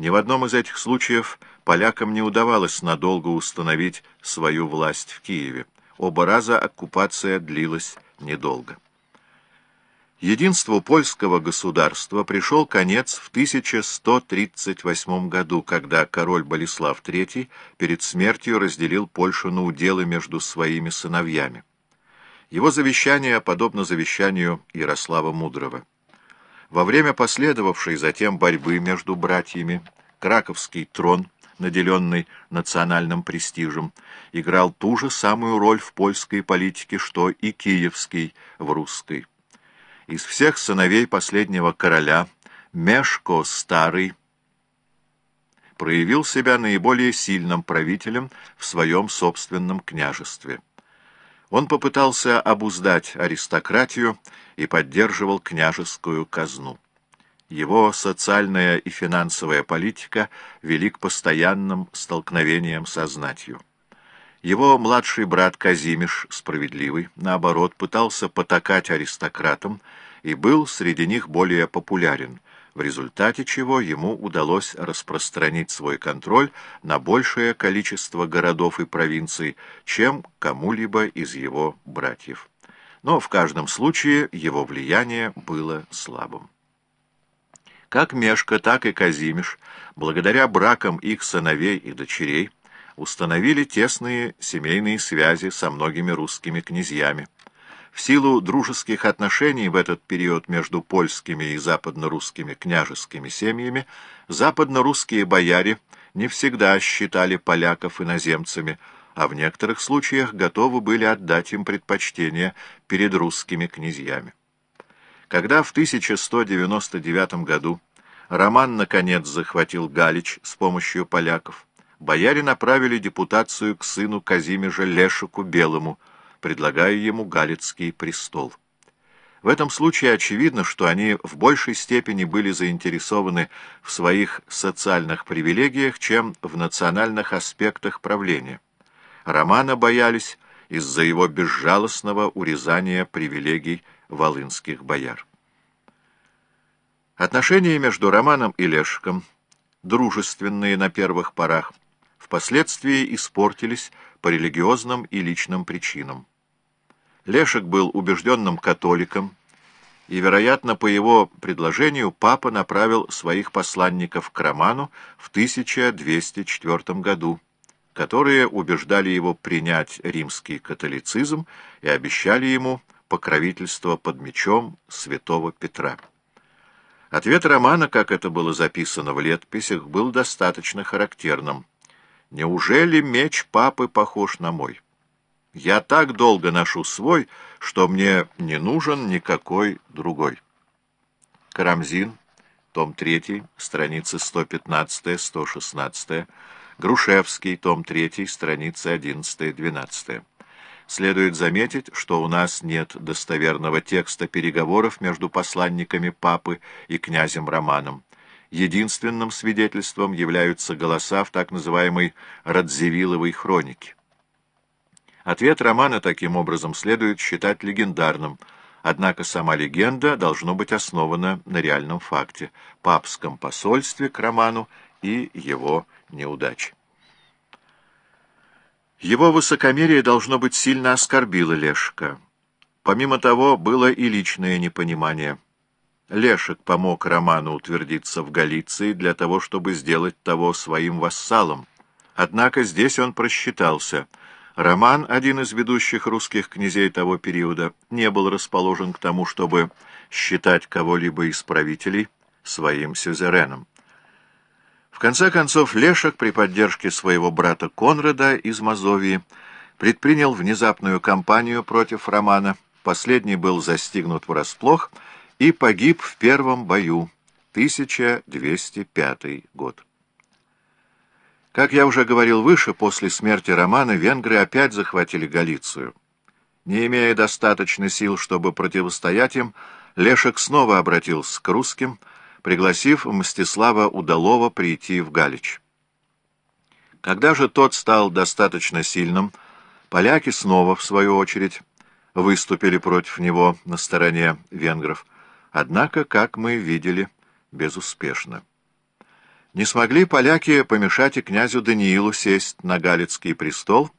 Ни в одном из этих случаев полякам не удавалось надолго установить свою власть в Киеве. Оба раза оккупация длилась недолго. Единству польского государства пришел конец в 1138 году, когда король Болеслав III перед смертью разделил Польшу на уделы между своими сыновьями. Его завещание подобно завещанию Ярослава Мудрого. Во время последовавшей затем борьбы между братьями Краковский трон, наделенный национальным престижем, играл ту же самую роль в польской политике, что и Киевский в русской. Из всех сыновей последнего короля Мешко Старый проявил себя наиболее сильным правителем в своем собственном княжестве. Он попытался обуздать аристократию и поддерживал княжескую казну. Его социальная и финансовая политика вели к постоянным столкновениям со знатью. Его младший брат Казимиш, справедливый, наоборот, пытался потакать аристократам и был среди них более популярен, в результате чего ему удалось распространить свой контроль на большее количество городов и провинций, чем кому-либо из его братьев. Но в каждом случае его влияние было слабым. Как Мешка, так и Казимиш, благодаря бракам их сыновей и дочерей, установили тесные семейные связи со многими русскими князьями. В силу дружеских отношений в этот период между польскими и западно-русскими княжескими семьями западно-русские бояре не всегда считали поляков иноземцами, а в некоторых случаях готовы были отдать им предпочтение перед русскими князьями. Когда в 1199 году Роман, наконец, захватил Галич с помощью поляков, бояре направили депутацию к сыну Казимежа Лешику Белому, предлагая ему Галицкий престол. В этом случае очевидно, что они в большей степени были заинтересованы в своих социальных привилегиях, чем в национальных аспектах правления. Романа боялись из-за его безжалостного урезания привилегий волынских бояр. Отношения между Романом и Лешиком, дружественные на первых порах, впоследствии испортились по религиозным и личным причинам. Лешек был убежденным католиком, и, вероятно, по его предложению папа направил своих посланников к Роману в 1204 году, которые убеждали его принять римский католицизм и обещали ему покровительство под мечом святого Петра. Ответ Романа, как это было записано в летописях, был достаточно характерным. Неужели меч папы похож на мой? Я так долго ношу свой, что мне не нужен никакой другой. Карамзин, том 3, страницы 115-116, Грушевский, том 3, страницы 11-12. Следует заметить, что у нас нет достоверного текста переговоров между посланниками папы и князем Романом единственным свидетельством являются голоса в так называемой Радзивилловой хронике. Ответ романа таким образом следует считать легендарным, однако сама легенда должна быть основана на реальном факте – папском посольстве к роману и его неудаче. Его высокомерие должно быть сильно оскорбило Лешка. Помимо того, было и личное непонимание – Лешек помог Роману утвердиться в Галиции для того, чтобы сделать того своим вассалом. Однако здесь он просчитался. Роман, один из ведущих русских князей того периода, не был расположен к тому, чтобы считать кого-либо из правителей своим сюзереном. В конце концов, Лешек при поддержке своего брата Конрада из Мазовии предпринял внезапную кампанию против Романа. Последний был застигнут врасплох и погиб в первом бою, 1205 год. Как я уже говорил выше, после смерти Романа венгры опять захватили Галицию. Не имея достаточно сил, чтобы противостоять им, Лешек снова обратился к русским, пригласив Мстислава Удалова прийти в Галич. Когда же тот стал достаточно сильным, поляки снова, в свою очередь, выступили против него на стороне венгров. Однако, как мы видели, безуспешно. Не смогли поляки помешать и князю Даниилу сесть на Галицкий престол,